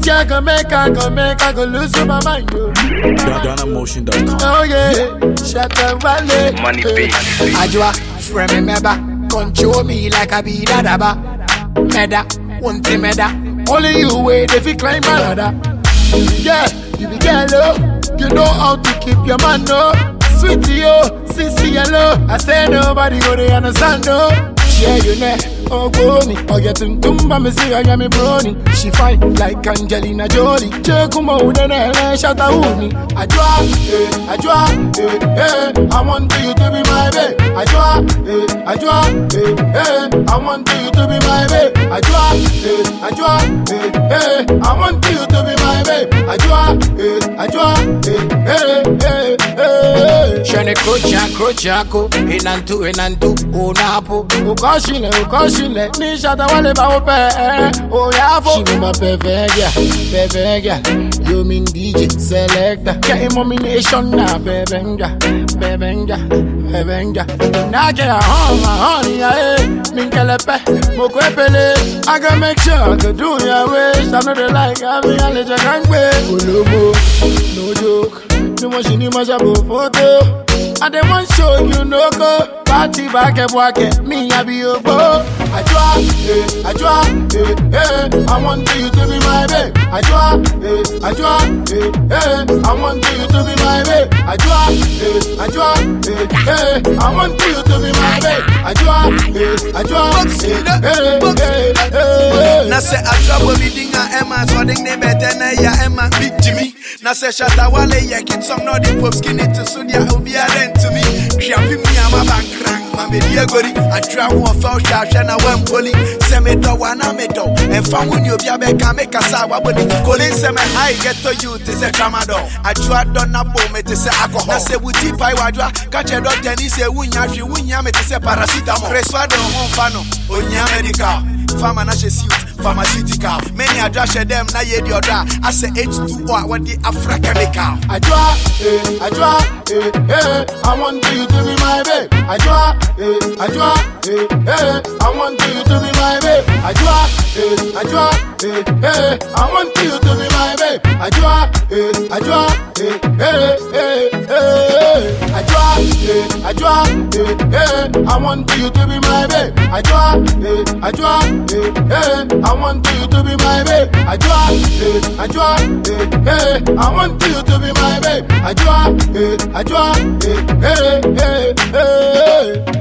This girl can make, I can make, I go lose my mind, yo. GhanaMotion.com. Oh yeah, shut up, valley. Money big. Ajwa, friend me meba, control me like a be da daba. Meda, one thing meda. Only you wait if you climb my ladder. Yeah, you be girl, oh. You know how to keep your man, no. Sweetie, oh, sissy, hello. I say nobody go they understand, no. Yeah, you know, oh, go me. Oh, get tum tum, but me see, I am me brony. She fight like Angelina Jolie. Check come out, then I shut out me. Ajua, eh, ajua, eh, eh. I want you to be my babe. Ajua, eh, ajua, eh, eh. I want you to be my babe. Ajua, eh, ajua, eh, eh. I want you to be my babe. Ajua, eh, ajua, krocha krocha ko inantu inantu unapo ukoshile ukoshile ni shata wale ba ope o yafo She be my bebegia bebegia you mean DJ selector get nomination na bebenga bebenga bebenga na ke home honey eh min kelepe mo ko epele I can make sure I can do your wish. I know they like I me ale jagangbe olomo no joke. Ni mo mo ṣàbò fótó. I dey wan show you no go. Party bake bwake, me I be ogbo. Ajua, eh, ajua, eh, eh. I want you to be my babe. Ajua, eh, ajua, eh, eh. I want you to be my babe. Ajua, eh, ajua, eh, eh. I want you to be my babe. Ajua, eh, ajua, eh, eh, eh, eh. na sɛ adwabɔ bi din a ɛma sɔden ne bɛtɛ na ɛyɛ ɛma bi gyimi na sɛ hyatawale yɛ kitsɔm na ɔde pop skini to so deɛ medi agori adwera ho ɔfɛ wohwɛ ahwɛ na wampoli sɛ medɔ wo ana medɔ ɛmfa ho ne obi abɛka mekasa a wabɔ ne ti kole nsɛm ɛhae gɛtɔ you te sɛ tramadɔ adwoa dɔ na bo me te sɛ akɔhɔ na sɛ wuti pae wadwoa ka kyerɛ dɔktani sɛ wonya hwe wonya me te sɛ paracetamol. Reswade ho mfa no onyia medical fama na hyɛ suit pharmaceutical many adwa hyɛ dɛm na yɛ di ɔdɔ a asɛ h2o a wɔde afra chemical Ajua, eh, ajua, eh, eh. I want you to be my babe. Ajua, eh, ajua, eh, eh. I want you to be my babe. Ajua, eh, ajua, eh, eh. I want you to be my babe. Ajua, eh, ajua, eh, eh, eh, eh. Ajua, eh, ajua, eh, eh. I want you to be my babe. I Ajua, eh, ajua, eh, eh. I want you to be my babe. I Ajua, eh, ajua, eh, eh. I want you to be my babe. I Ajua, eh, ajua, eh, eh, eh, eh.